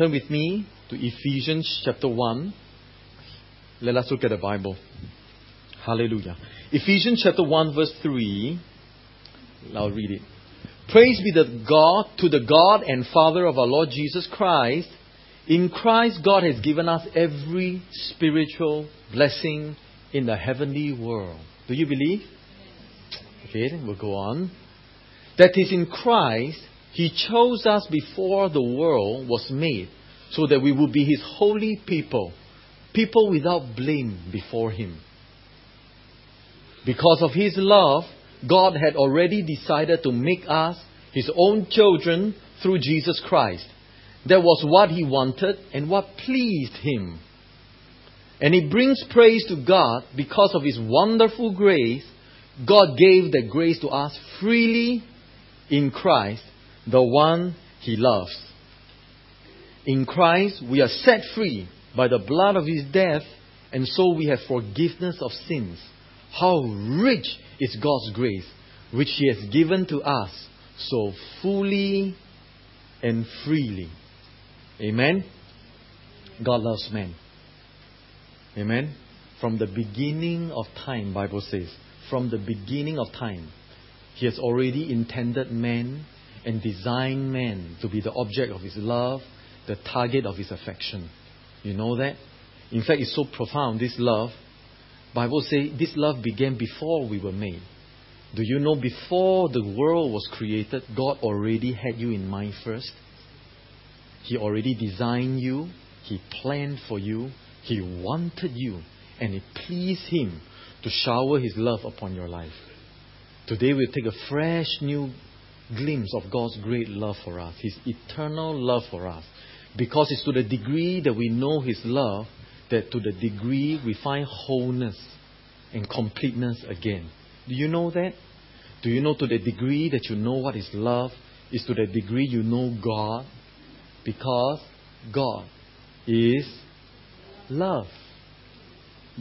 Turn with me to Ephesians chapter 1. Let us look at the Bible. Hallelujah. Ephesians chapter 1 verse 3. I'll read it. Praise be the God to the God and Father of our Lord Jesus Christ. In Christ God has given us every spiritual blessing in the heavenly world. Do you believe? Okay, then we'll go on. That is in Christ he chose us before the world was made so that we would be his holy people, people without blame before him. Because of his love, God had already decided to make us his own children through Jesus Christ. That was what he wanted and what pleased him. And it brings praise to God because of his wonderful grace. God gave that grace to us freely in Christ, the one he loves. In Christ, we are set free by the blood of his death, and so we have forgiveness of sins. How rich is God's grace, which He has given to us so fully and freely. Amen. God loves man. Amen. From the beginning of time, Bible says, from the beginning of time, He has already intended man and designed man to be the object of His love, the target of His affection. You know that? In fact, it's so profound, this love, Bible says this love began before we were made. Do you know before the world was created, God already had you in mind first? He already designed you, He planned for you, He wanted you, and it pleased Him to shower His love upon your life. Today we'll take a fresh new glimpse of God's great love for us, His eternal love for us. Because it's to the degree that we know His love that to the degree we find wholeness and completeness again. Do you know that? Do you know to the degree that you know what is love is to the degree you know God? Because God is love.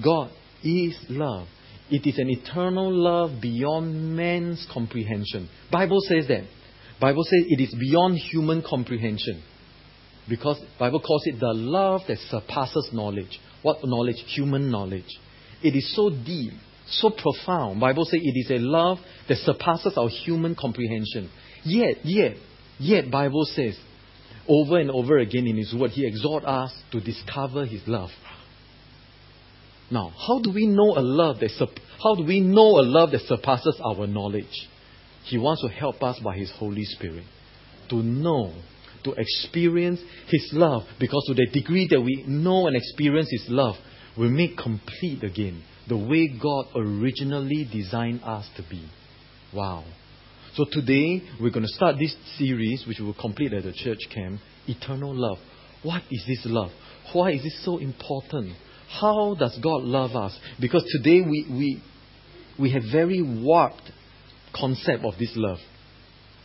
God is love. It is an eternal love beyond man's comprehension. Bible says that. Bible says it is beyond human comprehension. Because Bible calls it the love that surpasses knowledge. What knowledge? Human knowledge. It is so deep, so profound. Bible says it is a love that surpasses our human comprehension. Yet, yet, yet Bible says over and over again in His Word, He exhorts us to discover His love. Now, how do we know a love that how do we know a love that surpasses our knowledge? He wants to help us by His Holy Spirit to know to experience His love. Because to the degree that we know and experience His love, we make complete again the way God originally designed us to be. Wow. So today, we're going to start this series, which we will complete at the church camp Eternal Love. What is this love? Why is this so important? How does God love us? Because today we, we, we have very warped concept of this love.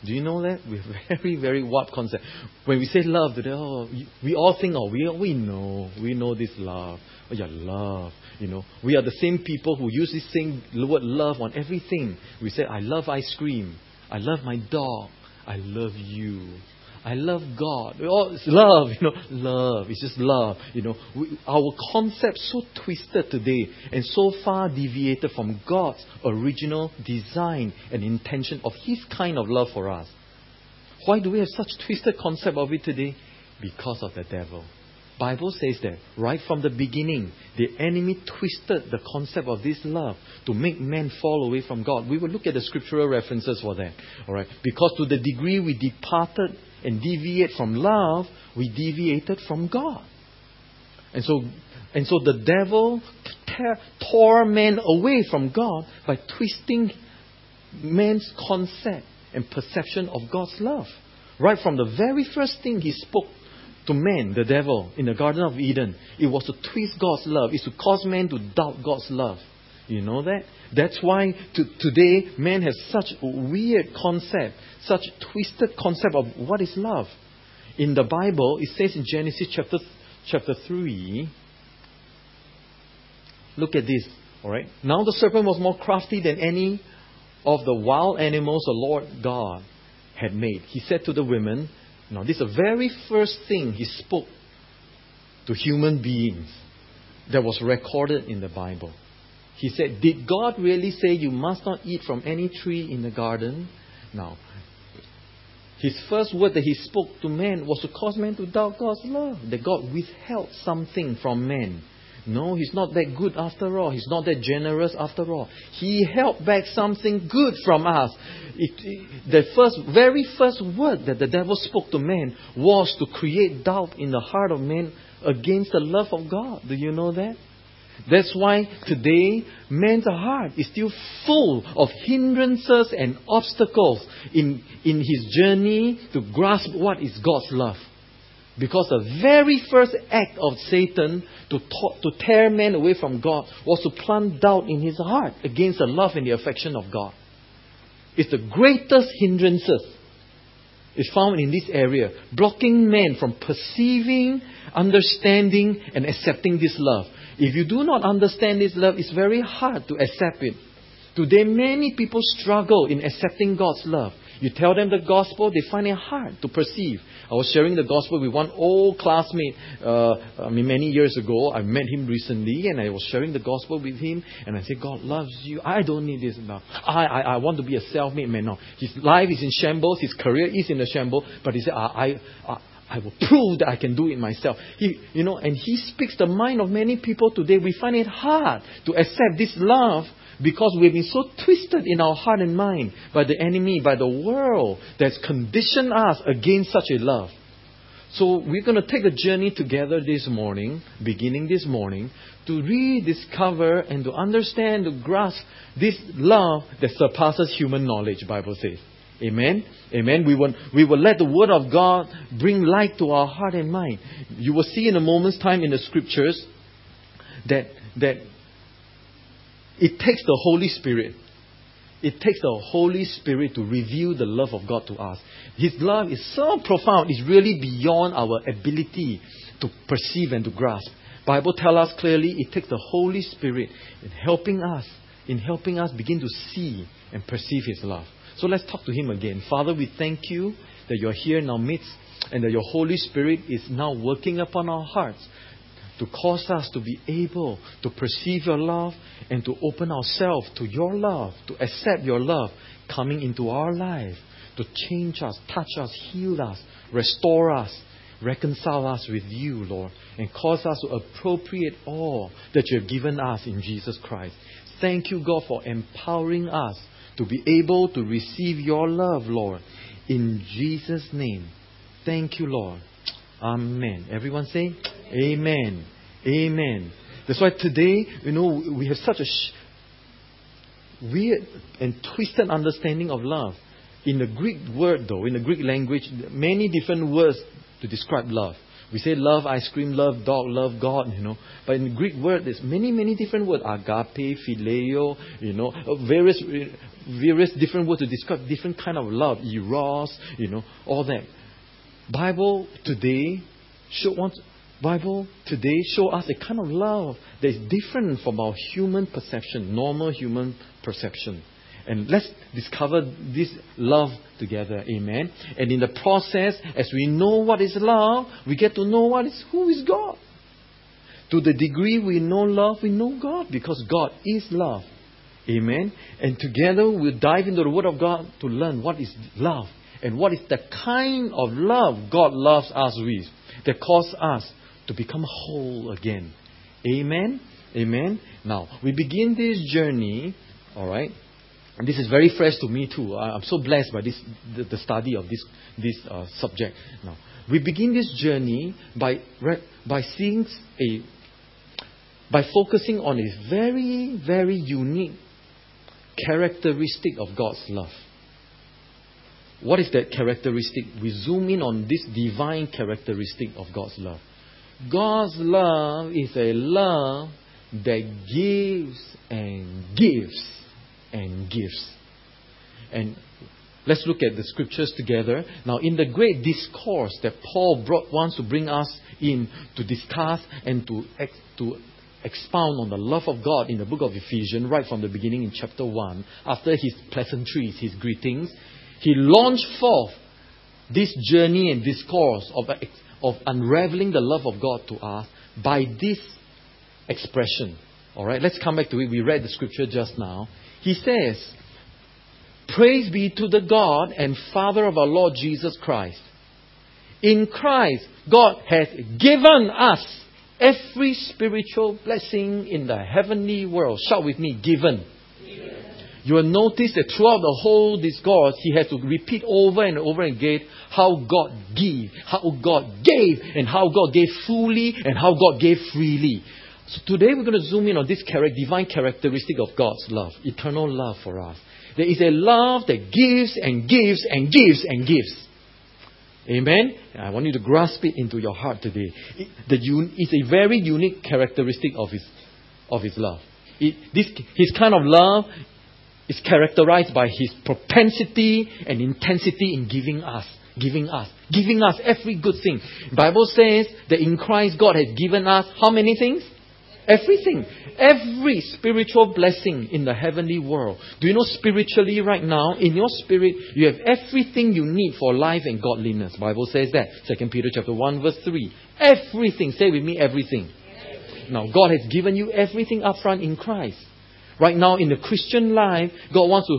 Do you know that? We have very, very warped concept. When we say love today, oh, we all think, oh, we, we know, we know this love. Oh, yeah, love. You know, we are the same people who use this same word love on everything. We say, I love ice cream. I love my dog. I love you. I love God. Oh, it's love, you know, love. It's just love. You know, we, our concept so twisted today and so far deviated from God's original design and intention of His kind of love for us. Why do we have such twisted concept of it today? Because of the devil. Bible says that right from the beginning, the enemy twisted the concept of this love to make men fall away from God. We will look at the scriptural references for that. All right, because to the degree we departed and deviate from love, we deviated from God. And so, and so the devil tore man away from God by twisting man's concept and perception of God's love. Right from the very first thing he spoke to man, the devil, in the Garden of Eden, it was to twist God's love. It's to cause man to doubt God's love. You know that? That's why to, today man has such weird concept, such twisted concept of what is love. In the Bible, it says in Genesis chapter, chapter 3, look at this. Alright? Now the serpent was more crafty than any of the wild animals the Lord God had made. He said to the women, Now, this is the very first thing he spoke to human beings that was recorded in the Bible. He said, Did God really say you must not eat from any tree in the garden? Now, his first word that he spoke to man was to cause man to doubt God's love, that God withheld something from man. No, he's not that good after all. He's not that generous after all. He held back something good from us. It, it, the first, very first word that the devil spoke to man was to create doubt in the heart of man against the love of God. Do you know that? That's why today man's heart is still full of hindrances and obstacles in, in his journey to grasp what is God's love. Because the very first act of Satan to, to tear man away from God was to plant doubt in his heart against the love and the affection of God. It's the greatest hindrances is found in this area, blocking men from perceiving, understanding, and accepting this love. If you do not understand this love, it's very hard to accept it. Today, many people struggle in accepting God's love. You tell them the gospel, they find it hard to perceive. I was sharing the gospel with one old classmate uh, I mean, many years ago. I met him recently and I was sharing the gospel with him. And I said, God loves you. I don't need this now. I, I, I want to be a self made man now. His life is in shambles, his career is in a shambles. But he said, I, I, I will prove that I can do it myself. He, you know, and he speaks the mind of many people today. We find it hard to accept this love because we've been so twisted in our heart and mind by the enemy, by the world that's conditioned us against such a love. So we're going to take a journey together this morning, beginning this morning, to rediscover and to understand, to grasp this love that surpasses human knowledge, Bible says. Amen? Amen. We will, we will let the Word of God bring light to our heart and mind. You will see in a moment's time in the Scriptures that, that it takes the Holy Spirit. It takes the Holy Spirit to reveal the love of God to us. His love is so profound, it's really beyond our ability to perceive and to grasp. Bible tells us clearly it takes the Holy Spirit in helping us, in helping us begin to see and perceive His love. So let's talk to Him again. Father, we thank you that you're here in our midst and that your Holy Spirit is now working upon our hearts to cause us to be able to perceive your love and to open ourselves to your love, to accept your love coming into our life, to change us, touch us, heal us, restore us, reconcile us with you, Lord, and cause us to appropriate all that you have given us in Jesus Christ. Thank you, God, for empowering us to be able to receive your love, Lord, in Jesus' name. Thank you, Lord. Amen. Everyone say, Amen. Amen. That's why today, you know, we have such a sh- weird and twisted understanding of love. In the Greek word, though, in the Greek language, many different words to describe love. We say love ice cream, love dog, love God, you know. But in the Greek word, there's many, many different words. Agape, phileo, you know, uh, various, uh, various different words to describe different kind of love. Eros, you know, all that. Bible today show, wants, Bible today show us a kind of love that is different from our human perception, normal human perception. And let's discover this love together. Amen. And in the process, as we know what is love, we get to know what is who is God. To the degree we know love, we know God because God is love. Amen. And together we'll dive into the Word of God to learn what is love and what is the kind of love God loves us with that causes us to become whole again. Amen? Amen? Now, we begin this journey, all right? And this is very fresh to me too. I'm so blessed by this, the, the study of this, this uh, subject. Now, we begin this journey by, by seeing a, by focusing on a very, very unique characteristic of God's love. What is that characteristic? We zoom in on this divine characteristic of God's love. God's love is a love that gives and gives and gives. And let's look at the scriptures together. Now, in the great discourse that Paul brought, wants to bring us in to discuss and to, to expound on the love of God in the book of Ephesians, right from the beginning in chapter 1, after his pleasantries, his greetings, he launched forth this journey and discourse of, of unraveling the love of God to us by this expression. All right, let's come back to it. We read the scripture just now. He says, Praise be to the God and Father of our Lord Jesus Christ. In Christ, God has given us every spiritual blessing in the heavenly world. Shout with me, given. You will notice that throughout the whole discourse, he has to repeat over and over again how God gave, how God gave, and how God gave fully, and how God gave freely. So today we're going to zoom in on this divine characteristic of God's love, eternal love for us. There is a love that gives and gives and gives and gives. Amen? I want you to grasp it into your heart today. It, the, it's a very unique characteristic of His, of his love. It, this, his kind of love is characterized by his propensity and intensity in giving us, giving us, giving us every good thing. Bible says that in Christ God has given us how many things? Everything. Every spiritual blessing in the heavenly world. Do you know spiritually right now, in your spirit, you have everything you need for life and godliness. Bible says that. 2 Peter chapter 1 verse 3. Everything. Say with me, everything. everything. Now, God has given you everything up front in Christ. Right now in the Christian life, God wants to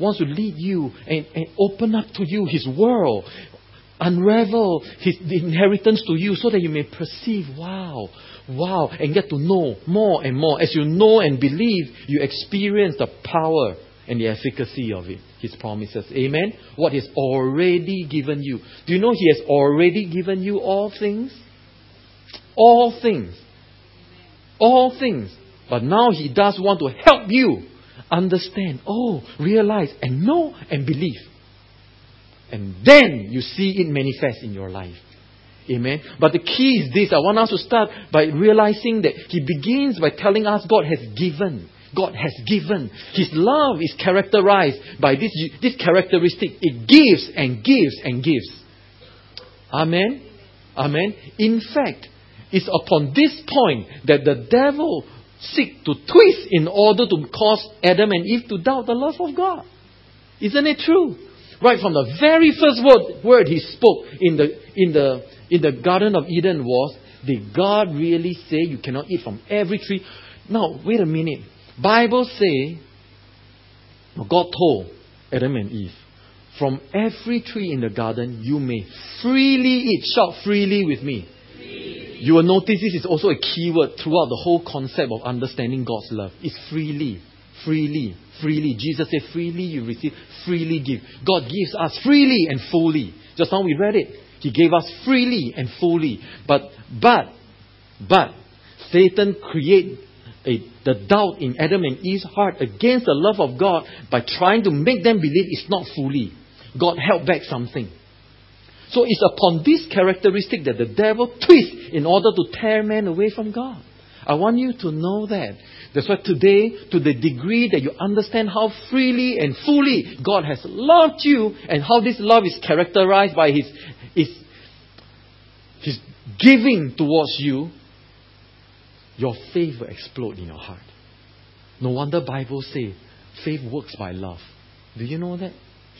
wants to lead you and, and open up to you His world, unravel His inheritance to you so that you may perceive, wow, wow, and get to know more and more. As you know and believe, you experience the power and the efficacy of it. His promises. Amen. What He's already given you. Do you know He has already given you all things? All things. All things. But now He does want to help you understand, oh, realize, and know and believe. And then you see it manifest in your life. Amen. But the key is this. I want us to start by realizing that He begins by telling us God has given. God has given. His love is characterized by this, this characteristic. It gives and gives and gives. Amen. Amen. In fact, it's upon this point that the devil seek to twist in order to cause Adam and Eve to doubt the love of God. Isn't it true? Right from the very first word, word he spoke in the, in, the, in the Garden of Eden was, did God really say you cannot eat from every tree? Now, wait a minute. Bible say, God told Adam and Eve, from every tree in the garden you may freely eat. Shout freely with me. You will notice this is also a key word throughout the whole concept of understanding God's love. It's freely. Freely. Freely. Jesus said, freely you receive, freely give. God gives us freely and fully. Just now we read it. He gave us freely and fully. But, but, but, Satan create a, the doubt in Adam and Eve's heart against the love of God by trying to make them believe it's not fully. God held back something. So it's upon this characteristic that the devil twists in order to tear man away from God. I want you to know that. That's why today, to the degree that you understand how freely and fully God has loved you and how this love is characterized by His, His, His giving towards you, your faith will explode in your heart. No wonder Bible say faith works by love. Do you know that?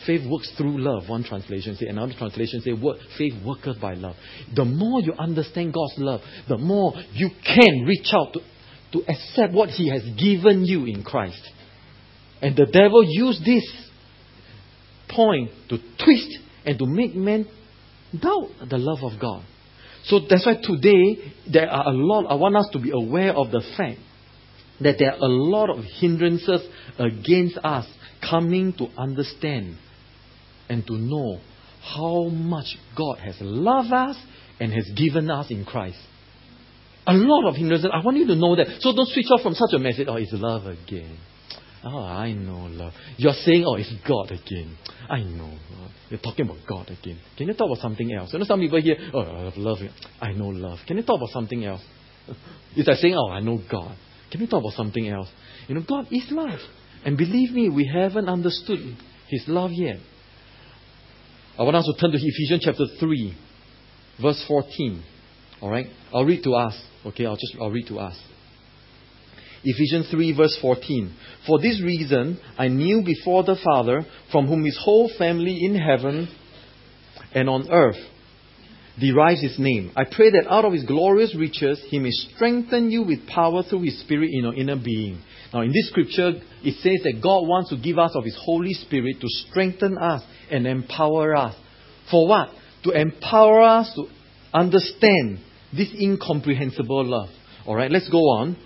Faith works through love, one translation say. Another translation say, work, faith worketh by love. The more you understand God's love, the more you can reach out to, to accept what He has given you in Christ. And the devil used this point to twist and to make men doubt the love of God. So that's why today there are a lot, I want us to be aware of the fact that there are a lot of hindrances against us coming to understand and to know how much God has loved us and has given us in Christ. A lot of hindrances. I want you to know that. So don't switch off from such a message. Oh, it's love again. Oh, I know love. You're saying, oh, it's God again. I know. You're talking about God again. Can you talk about something else? You know, some people here, oh, I love. I know love. Can you talk about something else? It's like saying, oh, I know God. Can you talk about something else? You know, God is love. And believe me, we haven't understood His love yet. I want us to turn to Ephesians chapter 3, verse 14. All right? I'll read to us. Okay, I'll just I'll read to us. Ephesians 3, verse 14. For this reason I knew before the Father, from whom his whole family in heaven and on earth derives his name. I pray that out of his glorious riches he may strengthen you with power through his spirit in your inner being. Now, in this scripture, it says that God wants to give us of his Holy Spirit to strengthen us and empower us. For what? To empower us to understand this incomprehensible love. Alright, let's go on.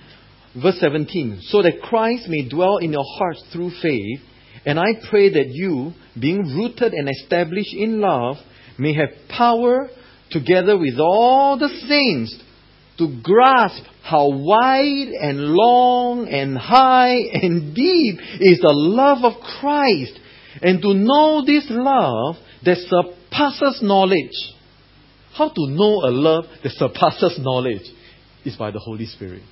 Verse 17. So that Christ may dwell in your hearts through faith, and I pray that you, being rooted and established in love, may have power together with all the saints to grasp how wide and long and high and deep is the love of Christ and to know this love that surpasses knowledge. How to know a love that surpasses knowledge is by the Holy Spirit.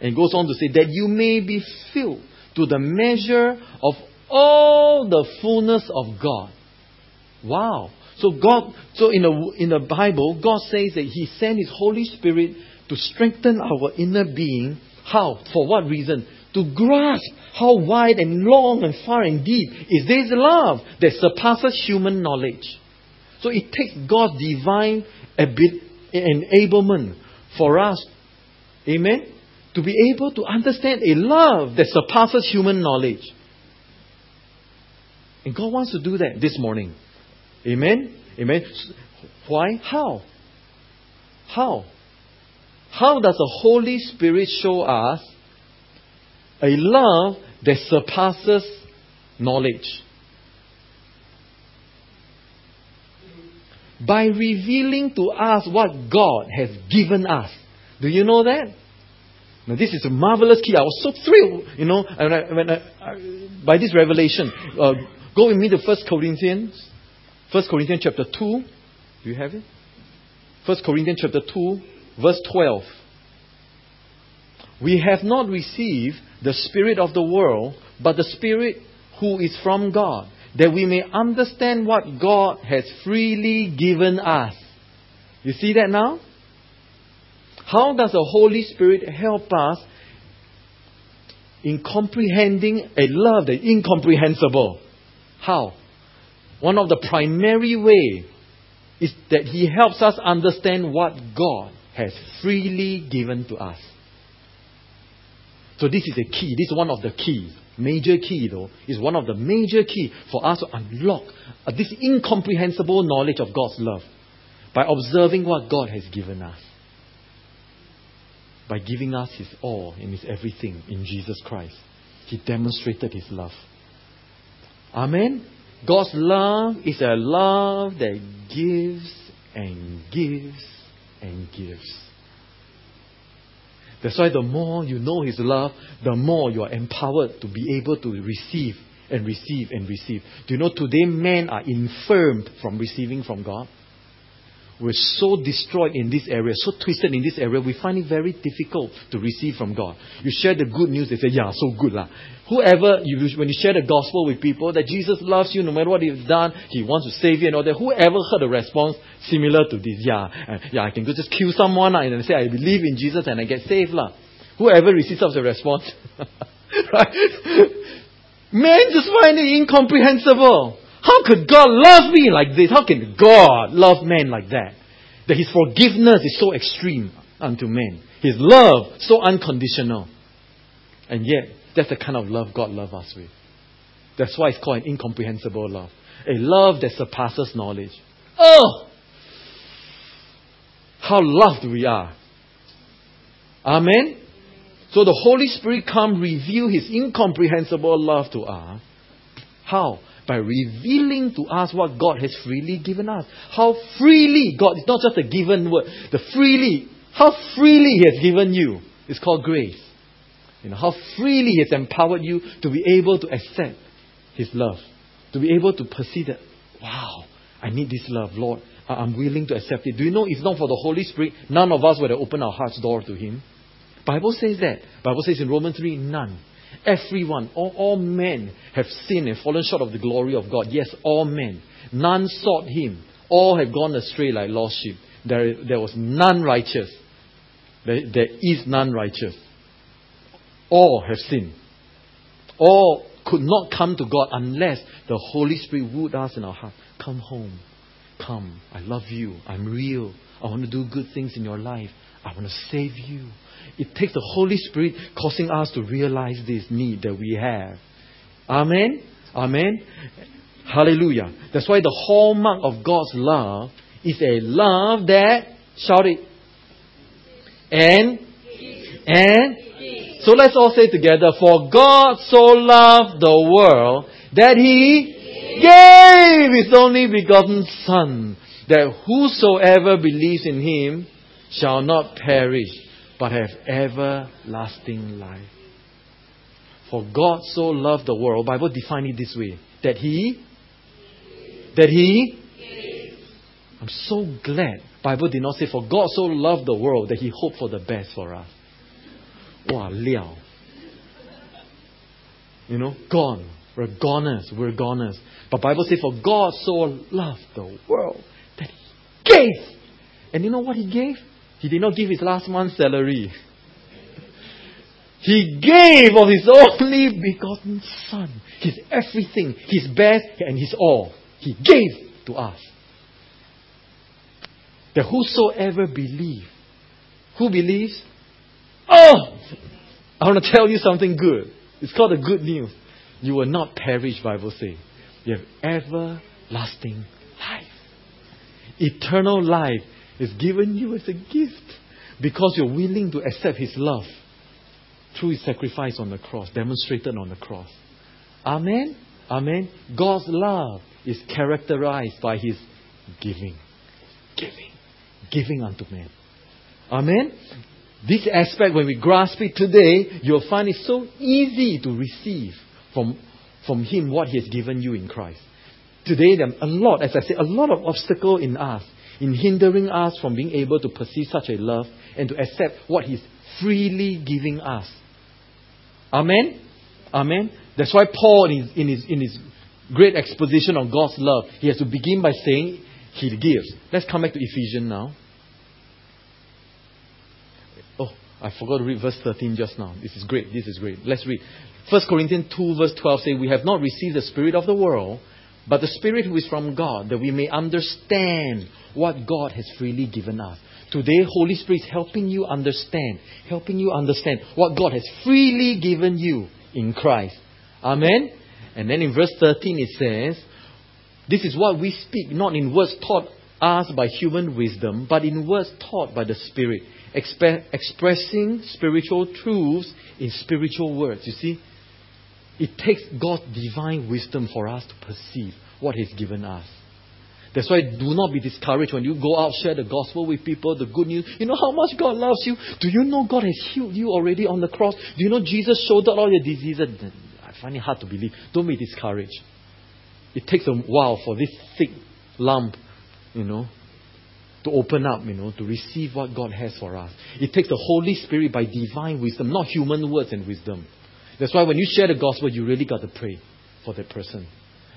And goes on to say that you may be filled to the measure of all the fullness of God. Wow. So God, so in the, in the Bible, God says that He sent His Holy Spirit to strengthen our inner being. How? For what reason? To grasp how wide and long and far and deep is this love that surpasses human knowledge. So it takes God's divine enablement for us, amen, to be able to understand a love that surpasses human knowledge. And God wants to do that this morning. Amen? Amen? Why? How? How? How does the Holy Spirit show us a love that surpasses knowledge? By revealing to us what God has given us. Do you know that? Now, this is a marvelous key. I was so thrilled, you know, when I, when I, by this revelation. Uh, go with me to First Corinthians 1 Corinthians chapter 2. Do you have it? 1 Corinthians chapter 2, verse 12. We have not received the Spirit of the world, but the Spirit who is from God, that we may understand what God has freely given us. You see that now? How does the Holy Spirit help us in comprehending a love that is incomprehensible? How? One of the primary way is that he helps us understand what God has freely given to us. So this is a key. This is one of the keys. Major key though is one of the major key for us to unlock this incomprehensible knowledge of God's love by observing what God has given us. By giving us His all and His everything in Jesus Christ. He demonstrated His love. Amen. God's love is a love that gives and gives and gives. That's why the more you know His love, the more you are empowered to be able to receive and receive and receive. Do you know today men are infirmed from receiving from God? We're so destroyed in this area, so twisted in this area, we find it very difficult to receive from God. You share the good news, they say, yeah, so good lah. Whoever, you, when you share the gospel with people, that Jesus loves you no matter what you've done, He wants to save you and all that, whoever heard a response similar to this, yeah, uh, yeah, I can go just kill someone lah, and say, I believe in Jesus and I get saved lah. Whoever receives such a response, right? Men just find it incomprehensible. How could God love me like this? How can God love men like that? That His forgiveness is so extreme unto men. His love so unconditional. And yet, that's the kind of love God loves us with. That's why it's called an incomprehensible love. A love that surpasses knowledge. Oh! How loved we are. Amen? So the Holy Spirit come reveal His incomprehensible love to us. How? by revealing to us what God has freely given us. How freely God, it's not just a given word, the freely, how freely He has given you is called grace. You know, how freely He has empowered you to be able to accept His love, to be able to perceive that, wow, I need this love, Lord. I'm willing to accept it. Do you know if not for the Holy Spirit, none of us would have opened our heart's door to Him? Bible says that. Bible says in Romans 3, none. Everyone, all, all men have sinned and fallen short of the glory of God. Yes, all men. None sought him. All have gone astray like lost sheep. There, there was none righteous. There, there is none righteous. All have sinned. All could not come to God unless the Holy Spirit wooed us in our heart. Come home. come. I love you. I'm real. I want to do good things in your life. I want to save you. It takes the Holy Spirit causing us to realize this need that we have. Amen. Amen. Hallelujah. That's why the hallmark of God's love is a love that, shout it, and, and, so let's all say together, for God so loved the world that He gave His only begotten Son, that whosoever believes in Him shall not perish, but have everlasting life. For God so loved the world, Bible define it this way, that He, that He, I'm so glad Bible did not say, for God so loved the world that He hoped for the best for us. Wow. You know, gone. We're goners. We're goners. But Bible says, for God so loved the world that He gave. And you know what He gave? He did not give His last month's salary. He gave of His only begotten Son. His everything, His best, and His all. He gave to us. That whosoever believe, who believes? Oh! I want to tell you something good. It's called the good news. You will not perish, Bible say. You have everlasting life. Eternal life is given you as a gift because you're willing to accept His love through His sacrifice on the cross, demonstrated on the cross. Amen? Amen. God's love is characterized by His giving. Giving. Giving unto men. Amen? This aspect, when we grasp it today, you'll find it so easy to receive from, from Him what He has given you in Christ. Today, there are a lot, as I said, a lot of obstacle in us, in hindering us from being able to perceive such a love and to accept what He's freely giving us. Amen? Amen? That's why Paul, in his, in his, in his great exposition of God's love, he has to begin by saying, He gives. Let's come back to Ephesians now. Oh, I forgot to read verse 13 just now. This is great. This is great. Let's read. 1 Corinthians 2, verse 12 says, We have not received the Spirit of the world, but the Spirit who is from God, that we may understand what God has freely given us. Today, Holy Spirit is helping you understand, helping you understand what God has freely given you in Christ. Amen? And then in verse 13 it says, This is what we speak, not in words taught us by human wisdom, but in words taught by the Spirit, exp- expressing spiritual truths in spiritual words. You see, it takes God's divine wisdom for us to perceive what He's given us. That's why do not be discouraged when you go out, share the gospel with people, the good news. You know how much God loves you? Do you know God has healed you already on the cross? Do you know Jesus showed out all your diseases? I find it hard to believe. Don't be discouraged. It takes a while for this thick lump, you know, to open up, you know, to receive what God has for us. It takes the Holy Spirit by divine wisdom, not human words and wisdom. That's why when you share the gospel, you really got to pray for that person.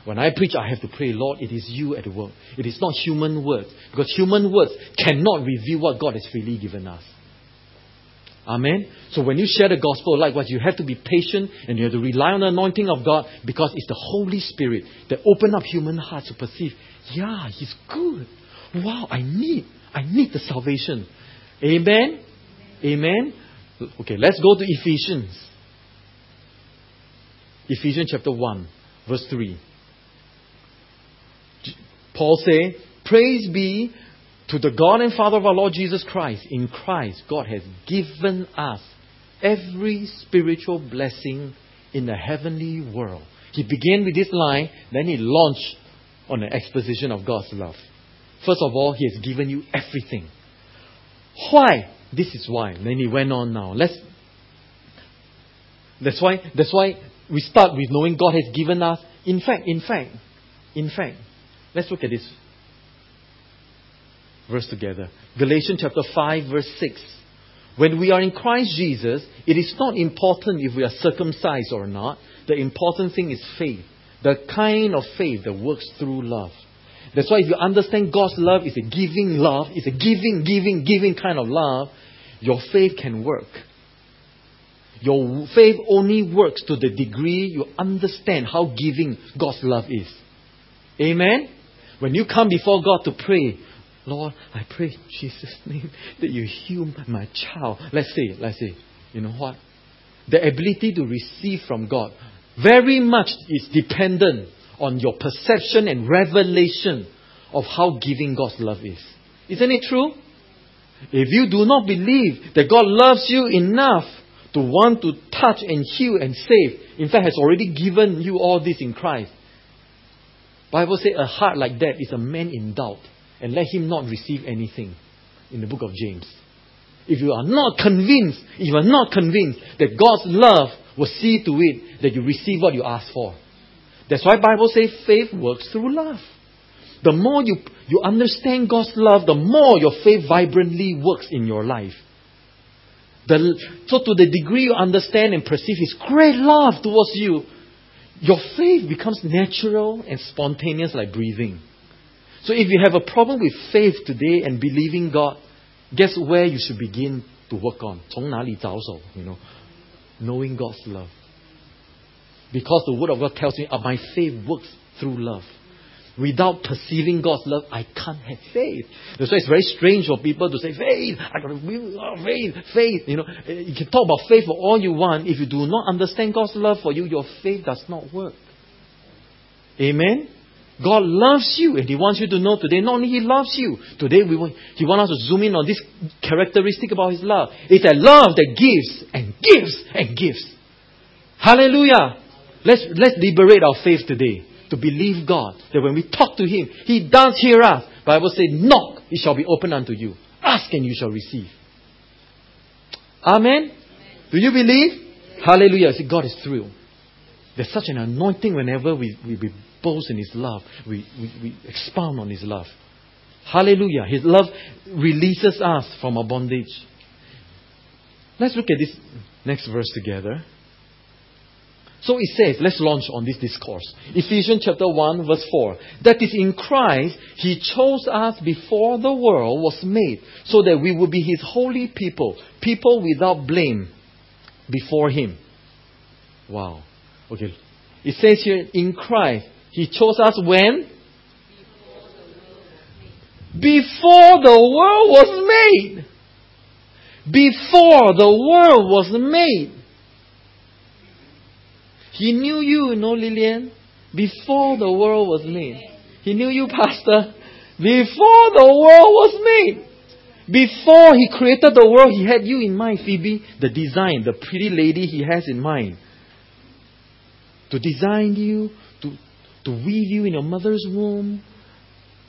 When I preach, I have to pray, Lord, it is you at work. It is not human words. Because human words cannot reveal what God has freely given us. Amen. So when you share the gospel, likewise, you have to be patient and you have to rely on the anointing of God because it's the Holy Spirit that open up human hearts to perceive, yeah, He's good. Wow, I need, I need the salvation. Amen. Amen. Okay, let's go to Ephesians. Ephesians chapter 1, verse 3. Paul say, Praise be to the God and Father of our Lord Jesus Christ. In Christ, God has given us every spiritual blessing in the heavenly world. He began with this line, then he launched on an exposition of God's love. First of all, he has given you everything. Why? This is why. Then he went on now. Let's that's why that's why we start with knowing God has given us. In fact, in fact, in fact, let's look at this verse together. Galatians chapter 5, verse 6. When we are in Christ Jesus, it is not important if we are circumcised or not. The important thing is faith. The kind of faith that works through love. That's why if you understand God's love is a giving love, it's a giving, giving, giving kind of love, your faith can work. Your faith only works to the degree you understand how giving God's love is. Amen? When you come before God to pray, Lord, I pray in Jesus' name that you heal my child. Let's say, let's say, you know what? The ability to receive from God very much is dependent on your perception and revelation of how giving God's love is. Isn't it true? If you do not believe that God loves you enough to want to touch and heal and save, in fact has already given you all this in Christ. Bible says a heart like that is a man in doubt and let him not receive anything in the book of James. If you are not convinced, if you are not convinced that God's love will see to it that you receive what you ask for. That's why Bible says faith works through love. The more you, you understand God's love, the more your faith vibrantly works in your life. The, so to the degree you understand and perceive His great love towards you, your faith becomes natural and spontaneous like breathing. So if you have a problem with faith today and believing God, guess where you should begin to work on? 从哪里着手? You know, knowing God's love. Because the Word of God tells me, oh, my faith works through love. Without perceiving God's love, I can't have faith. That's why it's very strange for people to say, faith, I got to oh, faith, faith. You know, eh, you can talk about faith for all you want. If you do not understand God's love for you, your faith does not work. Amen? God loves you and He wants you to know today, not only He loves you, today we want, He wants us to zoom in on this characteristic about His love. It's a love that gives and gives and gives. Hallelujah. Let's, let's liberate our faith today to believe God that when we talk to Him, He does hear us. Bible says, knock, it shall be opened unto you. Ask and you shall receive. Amen? Do you believe? Hallelujah. See, God is thrilled. There's such an anointing whenever we, we, we boast in His love, we, we, we expound on His love. Hallelujah. His love releases us from our bondage. Let's look at this next verse together. So it says, let's launch on this discourse. Ephesians chapter 1 verse 4. That is in Christ, He chose us before the world was made, so that we would be His holy people, people without blame before Him. Wow. Okay. It says here, in Christ, He chose us when? Before the world was made. Before the world was made. He knew you, you know, Lillian, before the world was made. He knew you, Pastor, before the world was made. Before he created the world, he had you in mind, Phoebe, the design, the pretty lady he has in mind. To design you, to, to weave you in your mother's womb.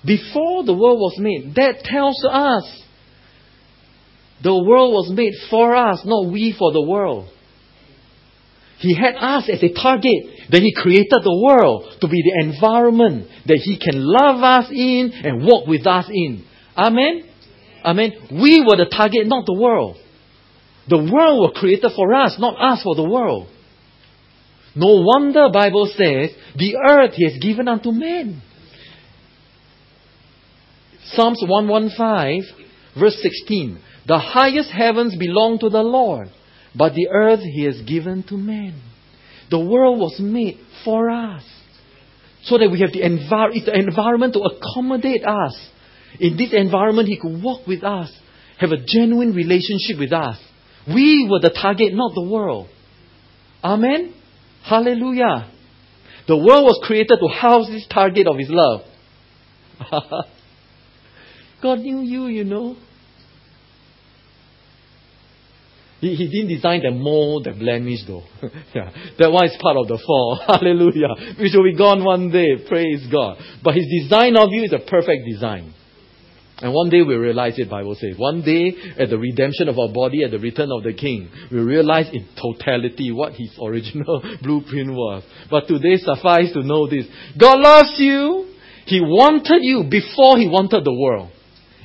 Before the world was made. That tells us the world was made for us, not we for the world. He had us as a target. Then He created the world to be the environment that He can love us in and walk with us in. Amen? Amen. We were the target, not the world. The world was created for us, not us for the world. No wonder Bible says, the earth He has given unto men. Psalms 115, verse 16. The highest heavens belong to the Lord but the earth he has given to man. The world was made for us. So that we have the, envir- the environment to accommodate us. In this environment, he could walk with us, have a genuine relationship with us. We were the target, not the world. Amen? Hallelujah. The world was created to house this target of his love. God knew you, you know. He, he didn't design the mole, the blemish though. yeah, that one is part of the fall. Hallelujah. Which will be gone one day. Praise God. But his design of you is a perfect design. And one day we'll realize it, Bible says. One day, at the redemption of our body, at the return of the King, we'll realize in totality what his original blueprint was. But today suffice to know this. God loves you. He wanted you before he wanted the world.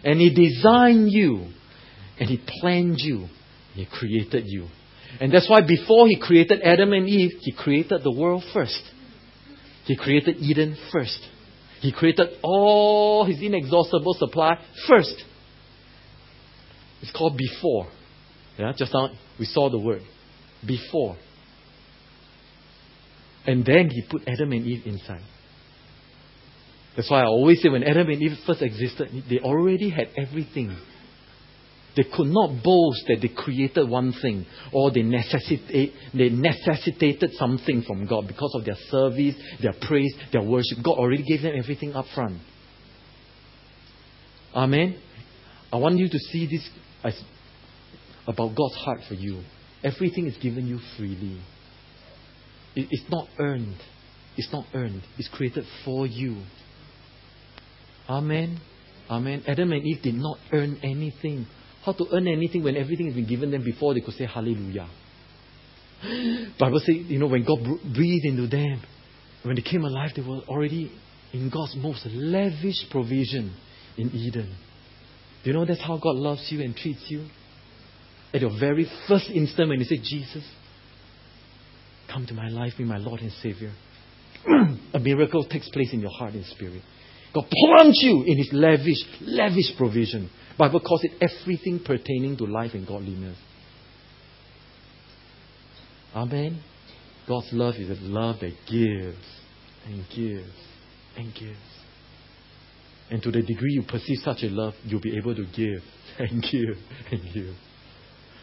And he designed you. And he planned you he created you. And that's why before He created Adam and Eve, He created the world first. He created Eden first. He created all His inexhaustible supply first. It's called before. Yeah, just now we saw the word. Before. And then He put Adam and Eve inside. That's why I always say when Adam and Eve first existed, they already had everything. They could not boast that they created one thing or they, necessitate, they necessitated something from God because of their service, their praise, their worship. God already gave them everything up front. Amen. I want you to see this as about God's heart for you. Everything is given you freely. it's not earned. It's not earned. It's created for you. Amen. Amen. Adam and Eve did not earn anything how to earn anything when everything has been given them before they could say hallelujah. Bible says, you know, when God breathed into them, when they came alive, they were already in God's most lavish provision in Eden. Do you know that's how God loves you and treats you? At your very first instant when you say, Jesus, come to my life, be my Lord and Savior. a miracle takes place in your heart and spirit. God plunge you in His lavish, lavish provision. Bible calls it everything pertaining to life and godliness. Amen. God's love is a love that gives and gives and gives. And to the degree you perceive such a love, you'll be able to give and give and give.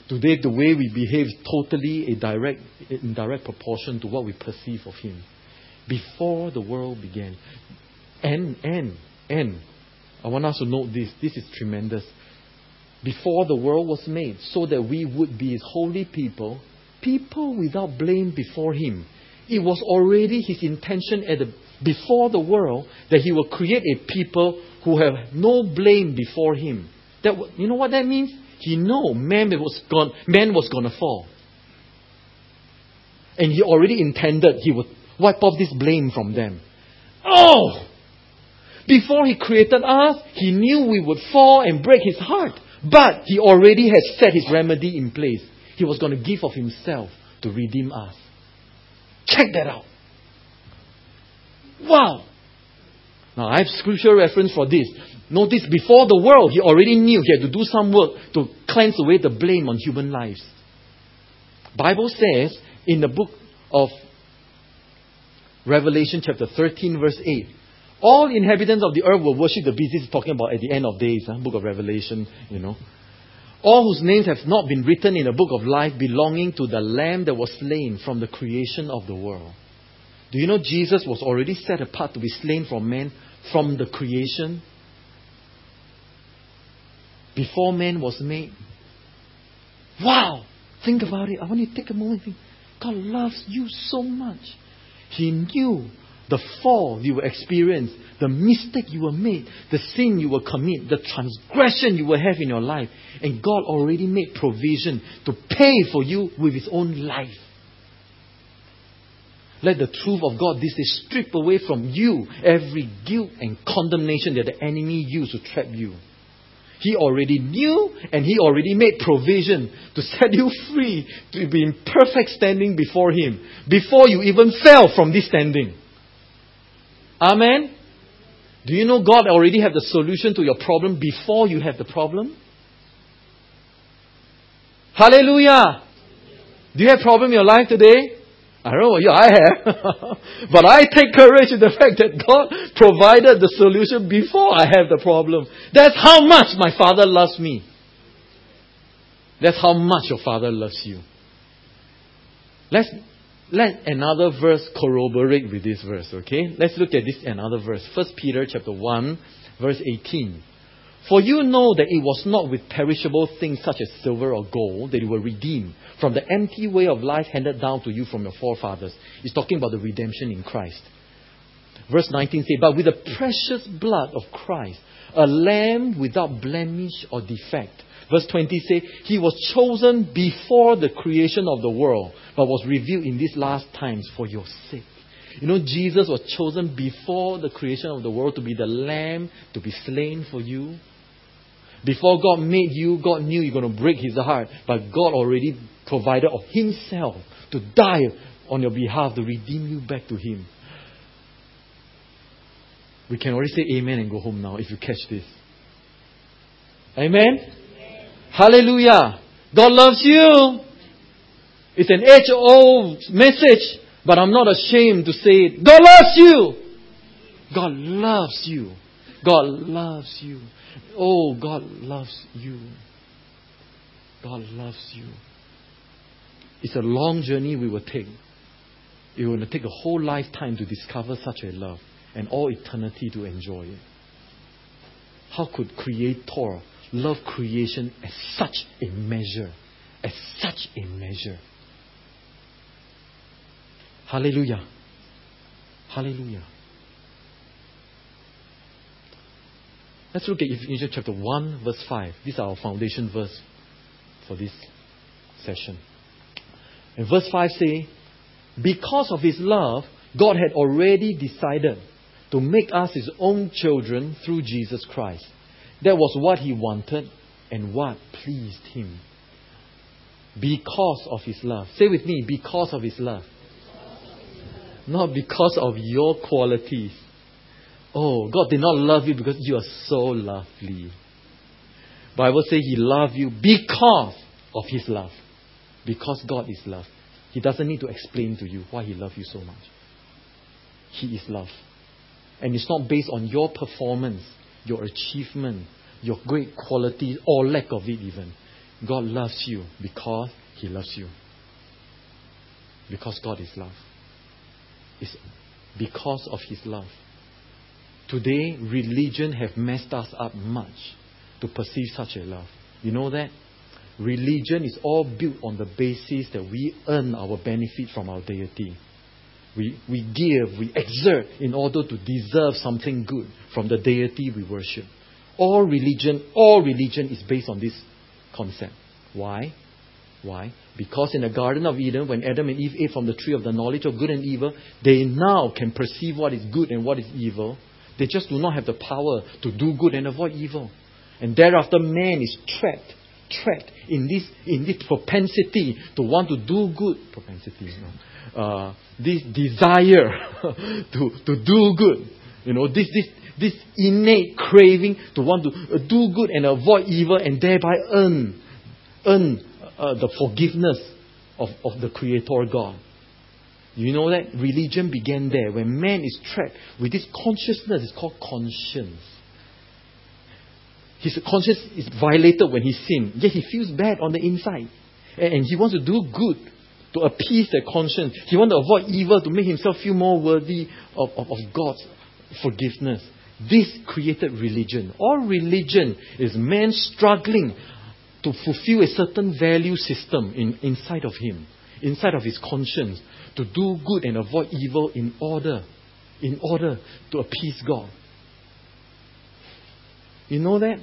Today, the way we behave is totally a direct, in direct proportion to what we perceive of Him. Before the world began, and, and, and, I want us to note this. This is tremendous. Before the world was made, so that we would be His holy people, people without blame before Him. It was already His intention at the, before the world that He will create a people who have no blame before Him. That, you know what that means? He know man was gone, man was going to fall. And He already intended He would wipe off this blame from them. Oh! Before He created us, He knew we would fall and break His heart. But He already has set His remedy in place. He was going to give of Himself to redeem us. Check that out. Wow. Now, I have scripture reference for this. Notice before the world, He already knew He had to do some work to cleanse away the blame on human lives. Bible says in the book of Revelation chapter 13 verse 8, all inhabitants of the earth will worship the beast. This is talking about at the end of days, huh? book of Revelation, you know. All whose names have not been written in the book of life belonging to the Lamb that was slain from the creation of the world. Do you know Jesus was already set apart to be slain for men from the creation? Before man was made. Wow! Think about it. I want you to take a moment. God loves you so much. He knew the fall you will experience, the mistake you will make, the sin you will commit, the transgression you will have in your life. And God already made provision to pay for you with His own life. Let the truth of God this day strip away from you every guilt and condemnation that the enemy used to trap you. He already knew and he already made provision to set you free to be in perfect standing before him before you even fell from this standing. Amen? Do you know God already have the solution to your problem before you have the problem? Hallelujah! Do you have problem in your life today? I don't know you, I have. but I take courage in the fact that God provided the solution before I have the problem. That's how much my Father loves me. That's how much your Father loves you. Let's let another verse corroborate with this verse, okay? Let's look at this another verse. First Peter chapter 1, verse 18. For you know that it was not with perishable things such as silver or gold that you were redeemed from the empty way of life handed down to you from your forefathers. He's talking about the redemption in Christ. Verse 19 says, But with the precious blood of Christ, a lamb without blemish or defect. Verse 20 says, He was chosen before the creation of the world but was revealed in these last times for your sake. You know, Jesus was chosen before the creation of the world to be the lamb to be slain for you. Before God made you, God knew you're going to break his heart, but God already provided of himself to die on your behalf to redeem you back to him. We can already say amen and go home now if you catch this. Amen? Hallelujah. God loves you. It's an age old message, but I'm not ashamed to say it. God loves you. God loves you. God loves you. Oh, God loves you. God loves you. It's a long journey we will take. It will take a whole lifetime to discover such a love and all eternity to enjoy it. How could Creator love creation as such a measure? As such a measure. Hallelujah. Hallelujah. Let's look at Ephesians chapter 1, verse 5. This is our foundation verse for this session. And verse 5 says, Because of his love, God had already decided to make us his own children through Jesus Christ. That was what he wanted and what pleased him. Because of his love. Say with me, because of his love. Not because of your qualities. Oh, God did not love you because you are so lovely. Bible says He loved you because of His love. Because God is love. He doesn't need to explain to you why He loves you so much. He is love. And it's not based on your performance, your achievement, your great qualities, or lack of it even. God loves you because He loves you. Because God is love. It's because of His love. Today, religion have messed us up much to perceive such a love. You know that? Religion is all built on the basis that we earn our benefit from our deity. We, we give, we exert in order to deserve something good from the deity we worship. All religion, all religion is based on this concept. Why? Why? Because in the Garden of Eden, when Adam and Eve ate from the tree of the knowledge of good and evil, they now can perceive what is good and what is evil. They just do not have the power to do good and avoid evil. And thereafter, man is trapped, trapped in this, in this propensity to want to do good. Propensity, you know, uh, this desire to, to do good. You know, this, this, this innate craving to want to uh, do good and avoid evil and thereby earn, earn uh, the forgiveness of, of the Creator God. You know that religion began there when man is trapped with this consciousness. It's called conscience. His conscience is violated when he sins, yet he feels bad on the inside. And he wants to do good to appease that conscience. He wants to avoid evil to make himself feel more worthy of, of, of God's forgiveness. This created religion. All religion is man struggling to fulfill a certain value system in, inside of him, inside of his conscience, to do good and avoid evil in order, in order to appease God. You know that?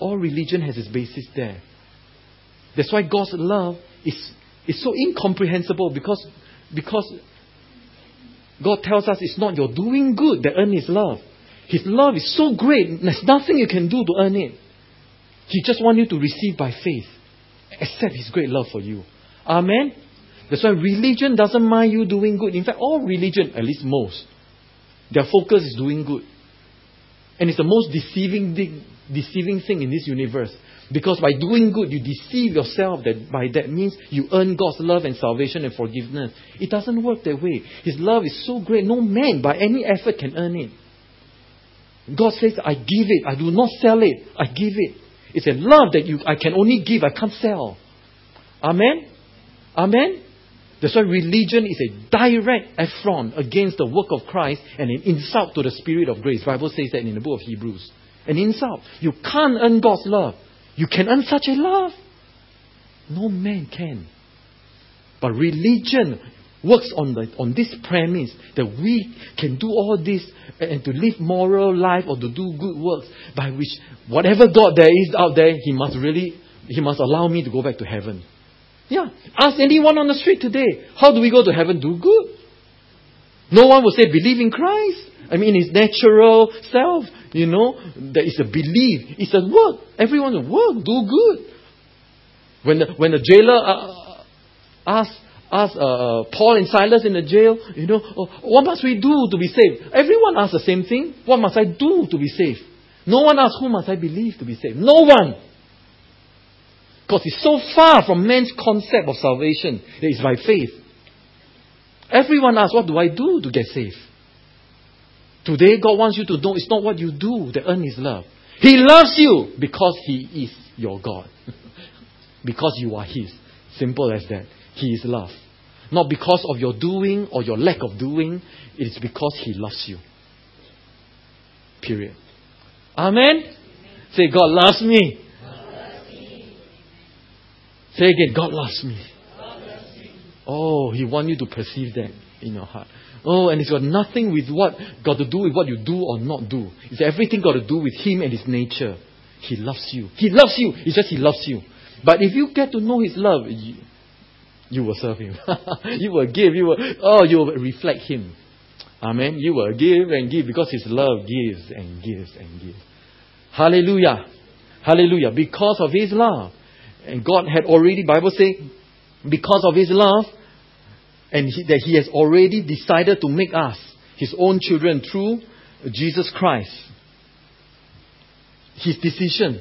All religion has its basis there. That's why God's love is, is so incomprehensible because, because God tells us it's not your doing good that earns His love. His love is so great, there's nothing you can do to earn it. He just wants you to receive by faith. Accept His great love for you. Amen? That's why religion doesn't mind you doing good. In fact, all religion, at least most, their focus is doing good. And it's the most deceiving thing, deceiving thing in this universe. Because by doing good, you deceive yourself that by that means you earn God's love and salvation and forgiveness. It doesn't work that way. His love is so great, no man by any effort can earn it. God says, I give it, I do not sell it, I give it. It's a love that you, I can only give, I can't sell. Amen? Amen? That's why religion is a direct affront against the work of Christ and an insult to the spirit of grace. The Bible says that in the book of Hebrews. An insult. You can't earn God's love. You can earn such a love. No man can. But religion works on, the, on this premise that we can do all this and to live moral life or to do good works by which whatever God there is out there, He must really, He must allow me to go back to heaven. Yeah. Ask anyone on the street today, how do we go to heaven? Do good. No one will say, believe in Christ. I mean, his natural self, you know. There is a belief. It's a work. Everyone will work, do good. When the, when the jailer uh, asks, asks uh, Paul and Silas in the jail, you know, oh, what must we do to be saved? Everyone asks the same thing. What must I do to be saved? No one asks, who must I believe to be saved? No one. Because it's so far from man's concept of salvation that it's by faith. Everyone asks, What do I do to get saved? Today, God wants you to know it's not what you do that earn His love. He loves you because He is your God. because you are His. Simple as that. He is love. Not because of your doing or your lack of doing, it is because He loves you. Period. Amen? Say, God loves me. Say again, God loves me. Oh, He wants you to perceive that in your heart. Oh, and it's got nothing with what got to do with what you do or not do. It's everything got to do with Him and His nature. He loves you. He loves you. It's just He loves you. But if you get to know His love, you, you will serve Him. you will give. You will. Oh, you will reflect Him. Amen. You will give and give because His love gives and gives and gives. Hallelujah. Hallelujah. Because of His love. And God had already, Bible say, because of His love, and he, that He has already decided to make us His own children through Jesus Christ. His decision,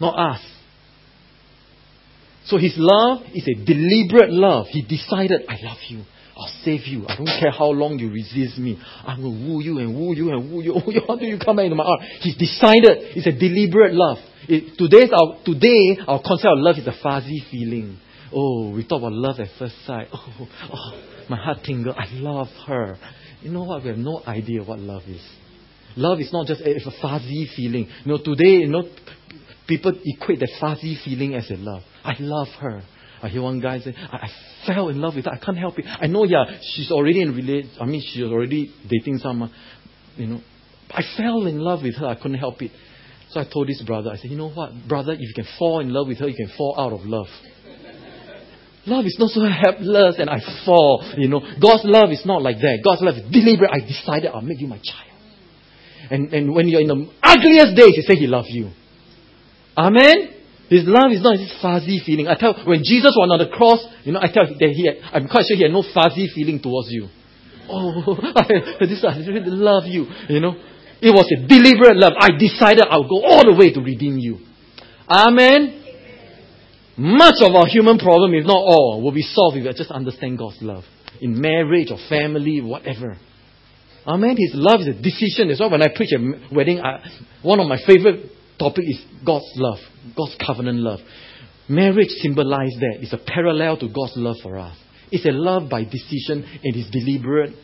not us. So His love is a deliberate love. He decided, I love you. I'll save you. I don't care how long you resist me. I will woo you and woo you and woo you, you until you come back into my heart. He's decided. It's a deliberate love. It, today's our, today, our concept of love is a fuzzy feeling. Oh, we talk about love at first sight. Oh, oh, my heart tingle. I love her. You know what? We have no idea what love is. Love is not just a, a fuzzy feeling. You know, today, you know, people equate the fuzzy feeling as a love. I love her. I hear one guy say, I, I fell in love with her. I can't help it. I know, yeah, she's already in relate. I mean, she's already dating someone. You know, I fell in love with her. I couldn't help it. So I told this brother, I said, you know what, brother, if you can fall in love with her, you can fall out of love. Love is not so helpless and I fall, you know. God's love is not like that. God's love is deliberate. I decided I'll make you my child. And, and when you're in the ugliest days, He say He loves you. Amen? His love is not this fuzzy feeling. I tell when Jesus was on the cross, you know, I tell that he had, I'm quite sure he had no fuzzy feeling towards you. Oh, I, this, I really love you, you know. It was a deliberate love. I decided I'll go all the way to redeem you. Amen. Much of our human problem, if not all, will be solved if we just understand God's love. In marriage or family, whatever. Amen. His love is a decision. That's why when I preach a wedding, I, one of my favorite topic is God's love, God's covenant love. Marriage symbolizes that. It's a parallel to God's love for us. It's a love by decision and it's deliberate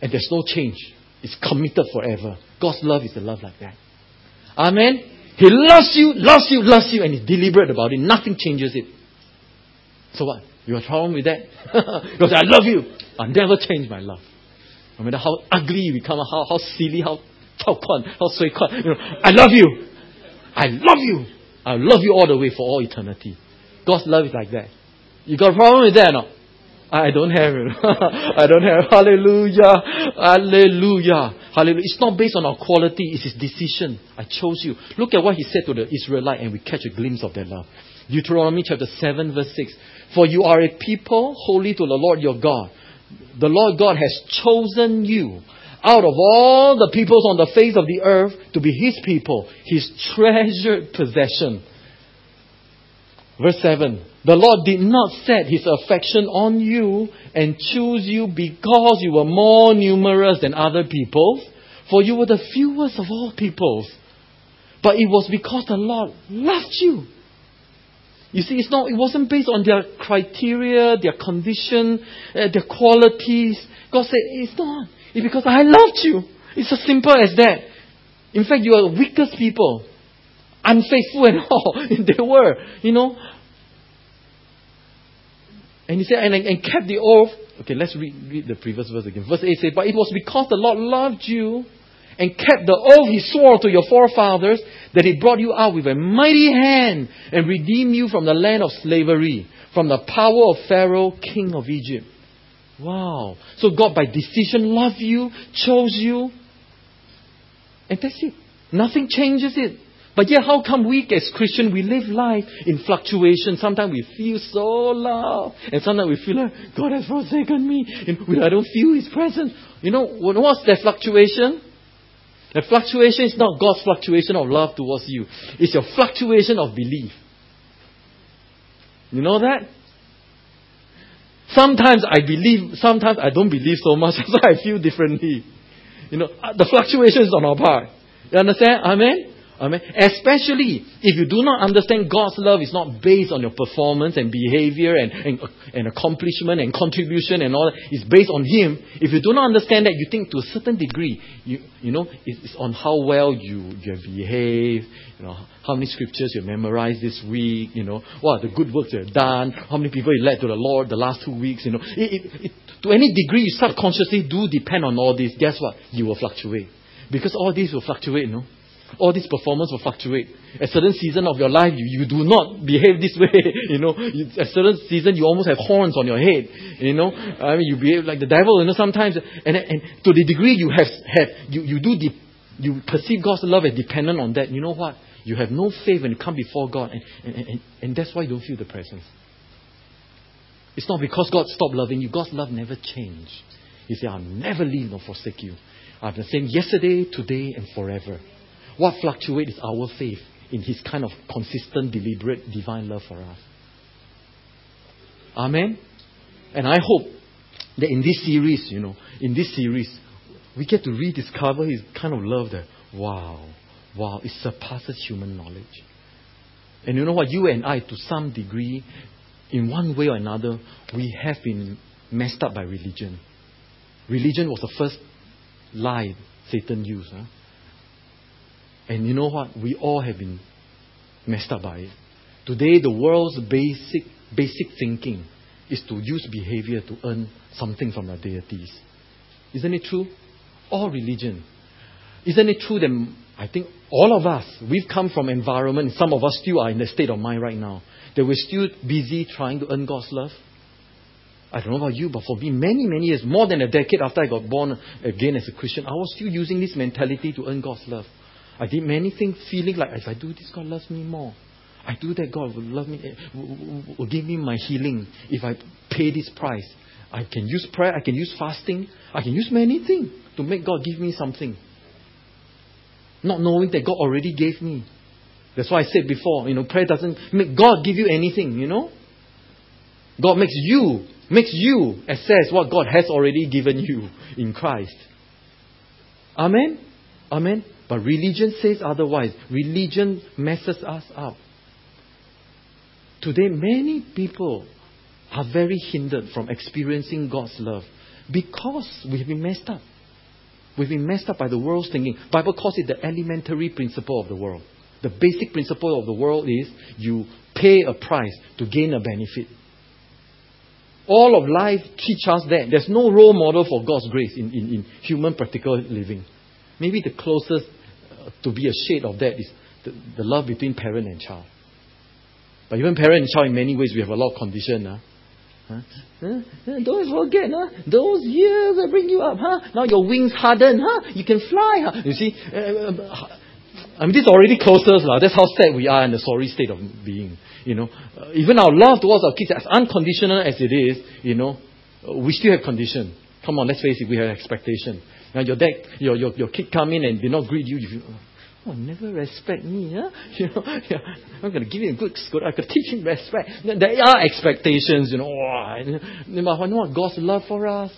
and there's no change. It's committed forever. God's love is a love like that. Amen. He loves you, loves you, loves you, and he's deliberate about it. Nothing changes it. So what? You have a problem with that? because I love you. I'll never change my love. No matter how ugly you become, how, how silly, how how sui you know, I love you. I love you. I love you all the way for all eternity. God's love is like that. You got a problem with that or not? I don't have it. I don't have. Hallelujah. Hallelujah. Hallelujah. It's not based on our quality, it's his decision. I chose you. Look at what he said to the Israelite, and we catch a glimpse of that love. Deuteronomy chapter 7, verse 6. For you are a people holy to the Lord your God. The Lord God has chosen you out of all the peoples on the face of the earth to be his people, his treasured possession. Verse 7 The Lord did not set his affection on you and choose you because you were more numerous than other peoples, for you were the fewest of all peoples. But it was because the Lord loved you. You see, it's not, it wasn't based on their criteria, their condition, uh, their qualities. God said, it's not. It's because I loved you. It's as simple as that. In fact, you are the weakest people. Unfaithful and all. they were, you know. And he said, and, and kept the oath. Okay, let's read, read the previous verse again. Verse 8 says, But it was because the Lord loved you and kept the oath he swore to your forefathers that he brought you out with a mighty hand and redeemed you from the land of slavery, from the power of Pharaoh, king of Egypt. Wow. So God, by decision, loved you, chose you. And that's it. Nothing changes it. But yet, how come we as Christians, we live life in fluctuation? Sometimes we feel so loved. And sometimes we feel like, God has forsaken me. And I don't feel His presence. You know, what's that fluctuation? The fluctuation is not God's fluctuation of love towards you. It's your fluctuation of belief. You know that? Sometimes I believe, sometimes I don't believe so much, so I feel differently. You know, uh, the fluctuations on our part. You understand? Amen? Amen. Especially if you do not understand God's love is not based on your performance and behavior and, and, and accomplishment and contribution and all that. It's based on Him. If you do not understand that, you think to a certain degree, you, you know, it's on how well you, you have behaved, you know, how many scriptures you memorized this week, you know, what the good works you have done, how many people you led to the Lord the last two weeks, you know. It, it, it, to any degree you subconsciously do depend on all this, guess what? You will fluctuate. Because all these will fluctuate, you know all these performance will fluctuate. At certain season of your life, you, you do not behave this way. You know, you, at certain season, you almost have horns on your head. You know, I mean, you behave like the devil. You know, sometimes, and and to the degree you have have you you do de- you perceive God's love as dependent on that. You know what? You have no faith when you come before God, and and, and, and that's why you don't feel the presence. It's not because God stopped loving you. God's love never changed. He said, "I'll never leave nor forsake you. I'm the same yesterday, today, and forever." What fluctuates is our faith in His kind of consistent, deliberate, divine love for us. Amen? And I hope that in this series, you know, in this series, we get to rediscover His kind of love that, wow, wow, it surpasses human knowledge. And you know what? You and I, to some degree, in one way or another, we have been messed up by religion. Religion was the first lie Satan used. Huh? And you know what? We all have been messed up by it. Today, the world's basic, basic thinking is to use behavior to earn something from our deities. Isn't it true? All religion. Isn't it true that I think all of us, we've come from environment, some of us still are in the state of mind right now, that we're still busy trying to earn God's love? I don't know about you, but for me, many, many years, more than a decade after I got born again as a Christian, I was still using this mentality to earn God's love. I did many things feeling like if I do this, God loves me more. I do that, God will love me, will give me my healing if I pay this price. I can use prayer, I can use fasting, I can use many things to make God give me something. Not knowing that God already gave me. That's why I said before, you know, prayer doesn't make God give you anything, you know? God makes you, makes you assess what God has already given you in Christ. Amen? Amen? But religion says otherwise. Religion messes us up. Today, many people are very hindered from experiencing God's love because we've been messed up. We've been messed up by the world's thinking. Bible calls it the elementary principle of the world. The basic principle of the world is you pay a price to gain a benefit. All of life teach us that. There's no role model for God's grace in, in, in human practical living. Maybe the closest to be a shade of that is the, the, love between parent and child. But even parent and child, in many ways, we have a lot of condition. Huh? Huh? Huh? Don't forget, huh? those years that bring you up. Huh? Now your wings harden. Huh? You can fly. Huh? You see, uh, uh I mean, this is already closest. Lah. That's how sad we are in the sorry state of being. You know, uh, even our love towards our kids, as unconditional as it is, you know, we still have condition. Come on, let's face it, we have expectation. Now your dad, your, your, your kid come in and did not greet you, you feel, oh, oh, never respect me, huh? You know, yeah, I'm going to give him a good school. I could teach him respect. There are expectations, you know. Oh, you know what God's love for us?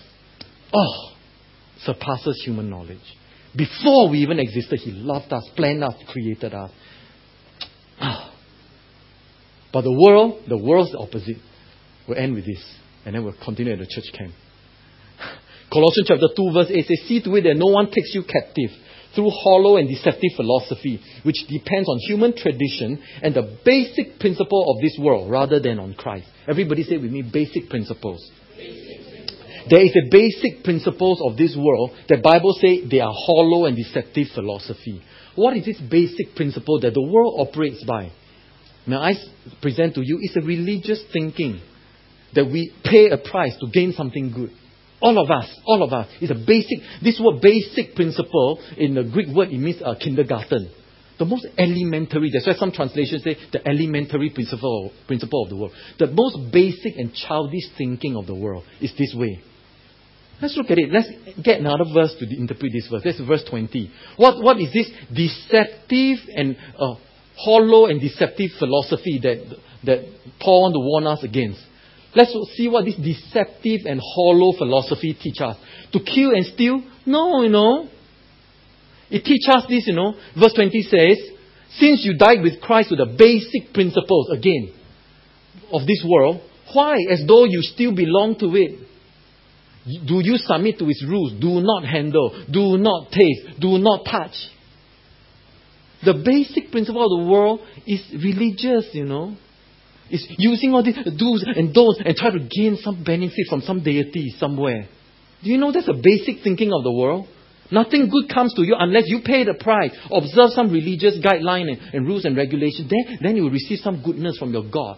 Oh, surpasses human knowledge. Before we even existed, He loved us, planned us, created us. Oh. But the world, the world's the opposite. We'll end with this, and then we'll continue at the church camp. Colossians chapter 2 verse 8 says, See to it that no one takes you captive through hollow and deceptive philosophy, which depends on human tradition and the basic principle of this world rather than on Christ. Everybody say with me, basic principles. There is a basic principles of this world that Bible say they are hollow and deceptive philosophy. What is this basic principle that the world operates by? May I present to you? It's a religious thinking that we pay a price to gain something good. All of us, all of us. It's a basic, this word basic principle, in the Greek word, it means uh, kindergarten. The most elementary, that's why some translations say the elementary principle, principle of the world. The most basic and childish thinking of the world is this way. Let's look at it. Let's get another verse to interpret this verse. That's verse 20. What, what is this deceptive and uh, hollow and deceptive philosophy that, that Paul wants to warn us against? Let's see what this deceptive and hollow philosophy teaches us. To kill and steal? No, you know. It teaches us this, you know. Verse 20 says, Since you died with Christ with the basic principles, again, of this world, why? As though you still belong to it. Do you submit to its rules? Do not handle. Do not taste. Do not touch. The basic principle of the world is religious, you know. It's using all these do's and don'ts and try to gain some benefit from some deity somewhere. Do you know that's the basic thinking of the world? Nothing good comes to you unless you pay the price, observe some religious guideline and, and rules and regulations. Then, then you will receive some goodness from your God.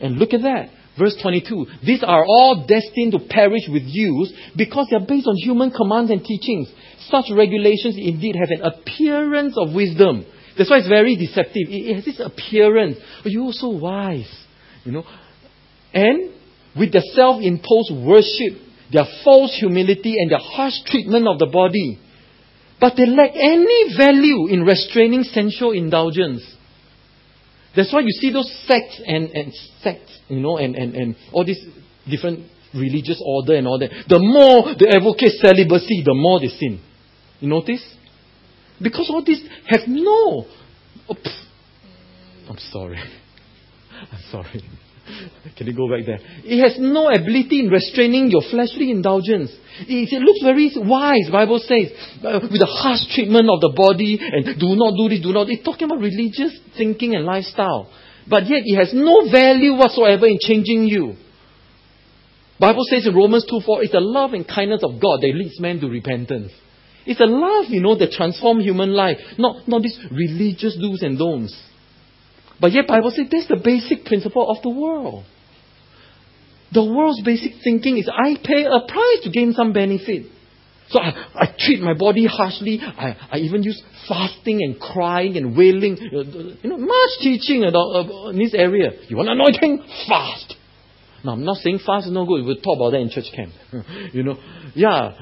And look at that. Verse 22. These are all destined to perish with use because they are based on human commands and teachings. Such regulations indeed have an appearance of wisdom. That's why it's very deceptive. It has this appearance. But you're so wise. You know. And with their self-imposed worship, their false humility and their harsh treatment of the body. But they lack any value in restraining sensual indulgence. That's why you see those sects and, and sects, you know, and, and, and all these different religious order and all that. The more they advocate celibacy, the more they sin. You notice? Because all these have no. Oh, I'm sorry. I'm sorry. Can you go back there? It has no ability in restraining your fleshly indulgence. It, it looks very wise, Bible says, uh, with the harsh treatment of the body and do not do this, do not. It's talking about religious thinking and lifestyle. But yet it has no value whatsoever in changing you. Bible says in Romans 2 4, it's the love and kindness of God that leads men to repentance. It's a love, you know, that transforms human life, not, not these religious do's and don'ts. But yet Bible says that's the basic principle of the world. The world's basic thinking is I pay a price to gain some benefit. So I, I treat my body harshly. I, I even use fasting and crying and wailing. Uh, uh, you know, much teaching about, uh, in this area. You want anointing? Fast. Now, I'm not saying fast is no good. We'll talk about that in church camp. you know, yeah,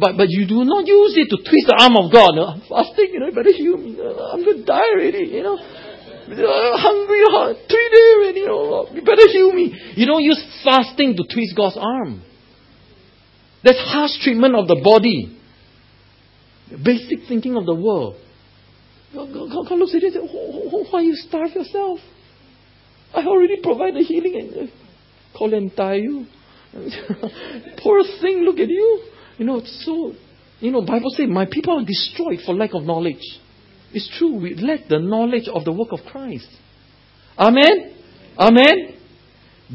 but but you do not use it to twist the arm of God. I'm fasting, you know, you better heal me. Uh, I'm going to die already, you know. I'm hungry, hard, three days already, you know. You better heal me. You don't use fasting to twist God's arm. That's harsh treatment of the body. Basic thinking of the world. God, God, looks at it and says, why you starve yourself? I already provided healing and call and tie. Poor thing, look at you. You know, it's so, you know, Bible says, my people are destroyed for lack of knowledge. It's true, we lack the knowledge of the work of Christ. Amen? Amen?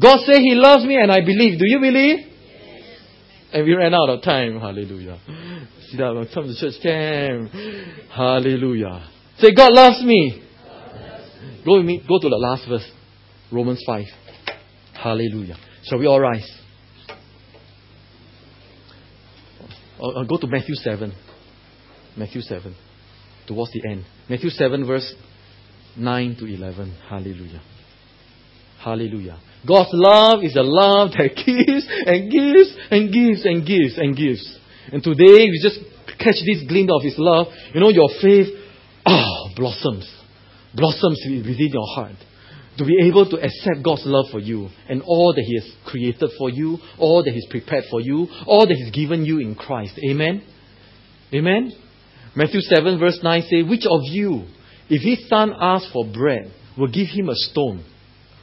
God said He loves me and I believe. Do you believe? Yes. And we ran out of time. Hallelujah. See that? Come to church camp. Hallelujah. Say, God loves me. Go with me. Go to the last verse. Romans 5. Hallelujah. Shall we all rise? I'll uh, uh, go to Matthew 7. Matthew 7. Towards the end. Matthew 7, verse 9 to 11. Hallelujah. Hallelujah. God's love is a love that gives and gives and gives and gives and gives. And today we just catch this glimpse of His love. You know, your faith, ah, blossoms. Blossoms within your heart to be able to accept God's love for you and all that He has created for you, all that He's prepared for you, all that He's given you in Christ. Amen? Amen? Matthew 7, verse 9 says, Which of you, if his son asks for bread, will give him a stone?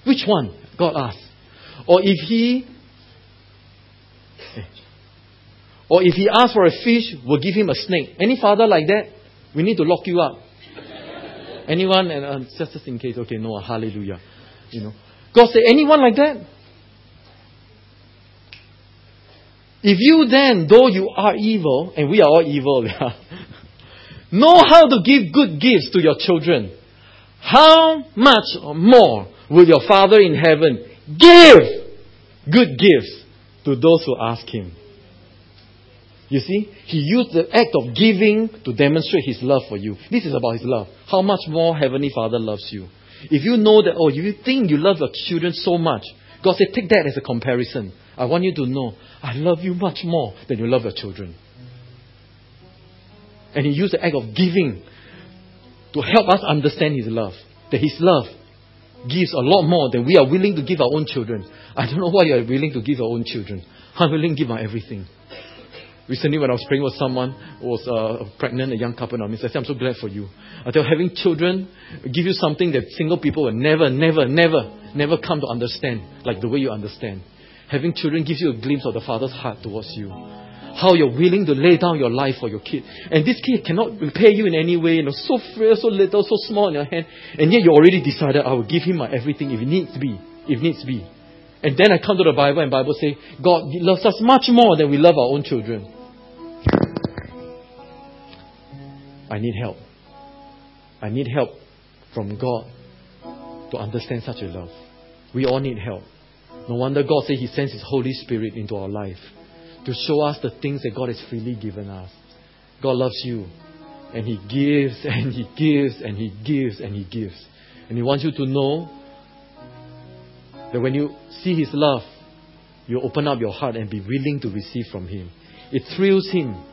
Which one? God asks. Or if he or if he asks for a fish, will give him a snake. Any father like that? We need to lock you up. Anyone? And uh, just, just in case. Okay, no. Hallelujah. You know, God said, anyone like that? If you then, though you are evil, and we are all evil, know how to give good gifts to your children, how much more will your Father in heaven give good gifts to those who ask Him? You see, he used the act of giving to demonstrate his love for you. This is about his love. How much more Heavenly Father loves you. If you know that, oh, you think you love your children so much, God said, take that as a comparison. I want you to know, I love you much more than you love your children. And he used the act of giving to help us understand his love. That his love gives a lot more than we are willing to give our own children. I don't know why you are willing to give our own children. I'm willing to give my everything. Recently, when I was praying with someone who was uh, pregnant, a young couple, and I said, I'm so glad for you. I tell having children give you something that single people will never, never, never, never come to understand, like the way you understand. Having children gives you a glimpse of the Father's heart towards you. How you're willing to lay down your life for your kid. And this kid cannot repay you in any way, you know, so frail, so little, so small in your hand. And yet you already decided, I will give him my everything if it needs to be. If needs be. And then I come to the Bible and Bible say, God loves us much more than we love our own children. I need help. I need help from God to understand such a love. We all need help. No wonder God said He sends His Holy Spirit into our life to show us the things that God has freely given us. God loves you. And He gives and He gives and He gives and He gives. And He wants you to know that when you see His love, you open up your heart and be willing to receive from Him. It thrills Him.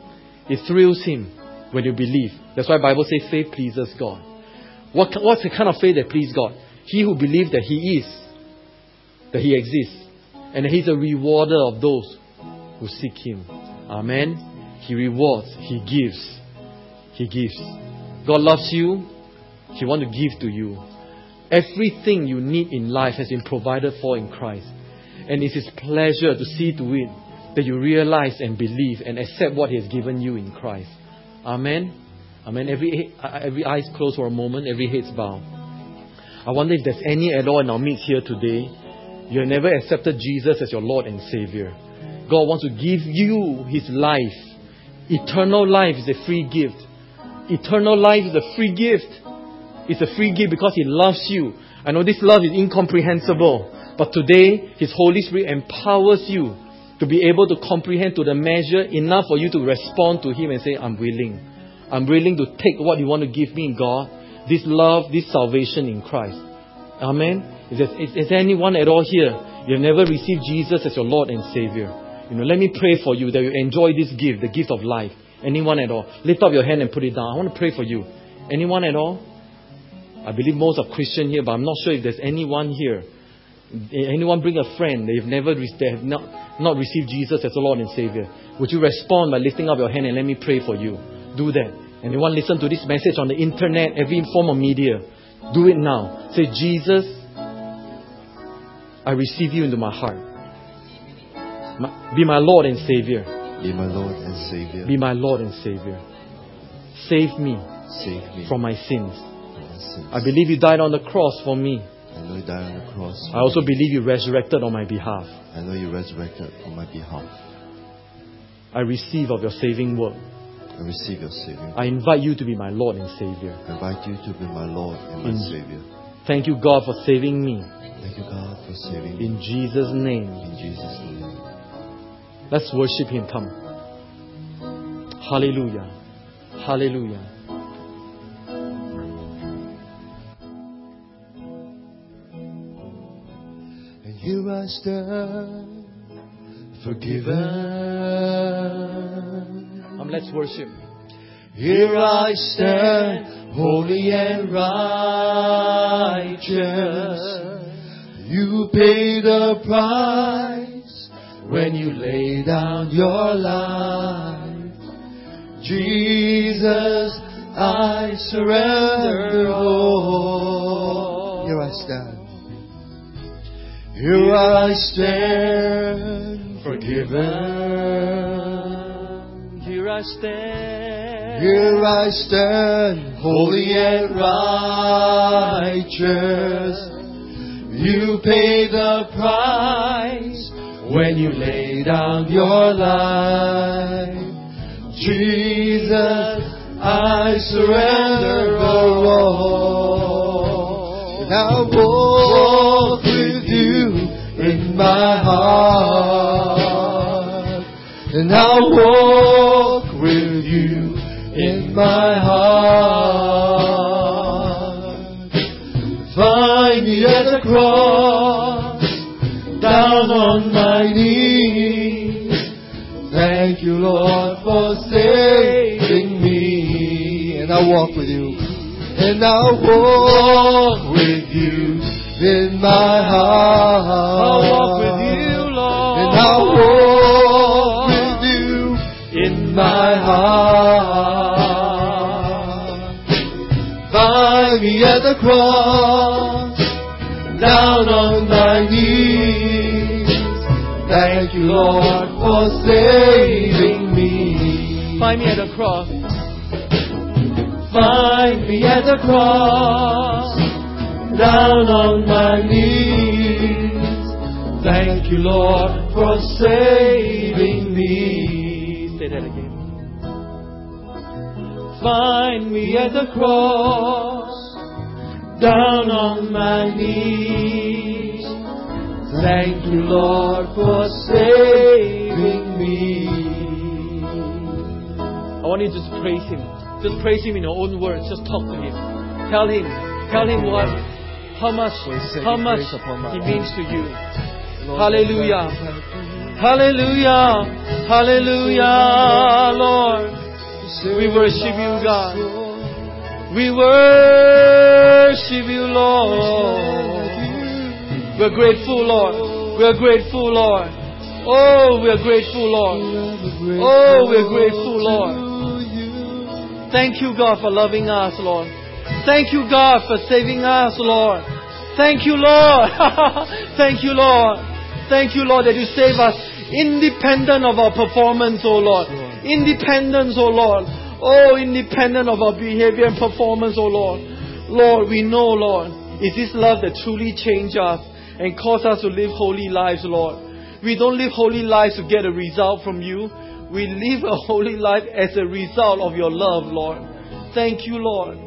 It thrills Him when you believe. That's why Bible says faith pleases God. What, what's the kind of faith that pleases God? He who believes that He is, that He exists, and that He's a rewarder of those who seek Him. Amen. He rewards, He gives. He gives. God loves you. He wants to give to you. Everything you need in life has been provided for in Christ. And it's His pleasure to see to it that you realize and believe and accept what He has given you in Christ. Amen. Amen. Every, every eyes closed for a moment, every head's bowed. I wonder if there's any at all in our midst here today. You have never accepted Jesus as your Lord and Savior. God wants to give you His life. Eternal life is a free gift. Eternal life is a free gift. It's a free gift because He loves you. I know this love is incomprehensible, but today His Holy Spirit empowers you to be able to comprehend to the measure enough for you to respond to Him and say, I'm willing. I'm willing to take what you want to give me, God. This love, this salvation in Christ. Amen. Is there, is, is there anyone at all here? You have never received Jesus as your Lord and Savior. You know, let me pray for you that you enjoy this gift, the gift of life. Anyone at all? Lift up your hand and put it down. I want to pray for you. Anyone at all? I believe most are Christian here, but I'm not sure if there's anyone here. Anyone bring a friend they've never they have not, not received Jesus as the Lord and Savior. Would you respond by lifting up your hand and let me pray for you? Do that. Anyone listen to this message on the internet, every form of media? Do it now. Say, Jesus, I receive you into my heart. My, be my Lord and Savior. Be my Lord and Savior. Be my Lord and Savior. Save me, Save me from my sins. from my sins. I believe you died on the cross for me. I know you died on the cross. I also believe you resurrected on my behalf. I know you resurrected on my behalf. I receive of your saving work. I receive your Savior. I invite you to be my Lord and Savior. I invite you to be my Lord and my In- Savior. Thank you, God, for saving me. Thank you, God, for saving me. In Jesus' name. In Jesus' name. Let's worship Him. Come. Hallelujah. Hallelujah. Here I stand, forgiven. Um, let's worship. Here I stand, holy and righteous. You paid the price when you lay down your life. Jesus, I surrender all. Here I stand. Here I stand, forgiven. Here I stand. Here I stand, holy and righteous. You paid the price when you laid down your life. Jesus, I surrender all. And I walk with you in my heart. And I'll walk with you in my heart. Find me at the cross, down on my knees. Thank you, Lord, for saving me. And I'll walk with you. And I'll walk with you in my heart. I'll walk with you, Lord. And I'll walk with you in my heart. Find me at the cross, down on my knees. Thank you, Lord, for saving me. Find me at the cross. Find me at the cross down on my knees. Thank you, Lord, for saving me. Say that again. Find me at the cross, down on my knees. Thank you, Lord, for saving me. I want you to just praise Him. Just praise Him in your own words. Just talk to Him. Tell Him. Tell Him what, how much, how much grace upon my He means to you. Hallelujah. Hallelujah. Hallelujah, Lord. We worship you, God. We worship you, Lord. We're grateful, Lord. We're grateful, Lord. Oh, we're grateful, Lord. Oh, we're grateful, Lord. Thank you, God, for loving us, Lord. Thank you, God, for saving us, Lord. Thank you, Lord. Thank you, Lord. Thank you, Lord, that you save us independent of our performance, oh Lord. Independence, oh Lord. Oh, independent of our behavior and performance, oh Lord. Lord, we know, Lord, it's this love that truly changes us and cause us to live holy lives, Lord. We don't live holy lives to get a result from you. We live a holy life as a result of your love, Lord. Thank you, Lord.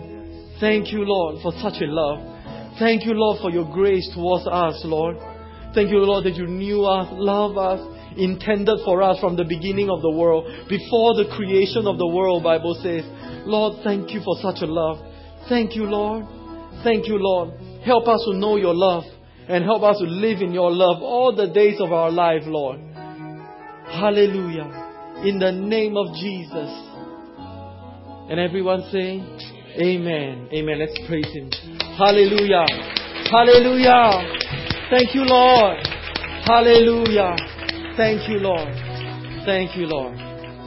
Thank you, Lord, for such a love. Thank you, Lord, for your grace towards us, Lord. Thank you, Lord, that you knew us, love us, intended for us from the beginning of the world, before the creation of the world, Bible says. Lord, thank you for such a love. Thank you, Lord. Thank you, Lord. Help us to know your love and help us to live in your love all the days of our life, Lord. Hallelujah. In the name of Jesus. And everyone saying, Amen. Amen. Let's praise Him. Hallelujah. Hallelujah. Thank you, Lord. Hallelujah. Thank you, Lord. Thank you, Lord.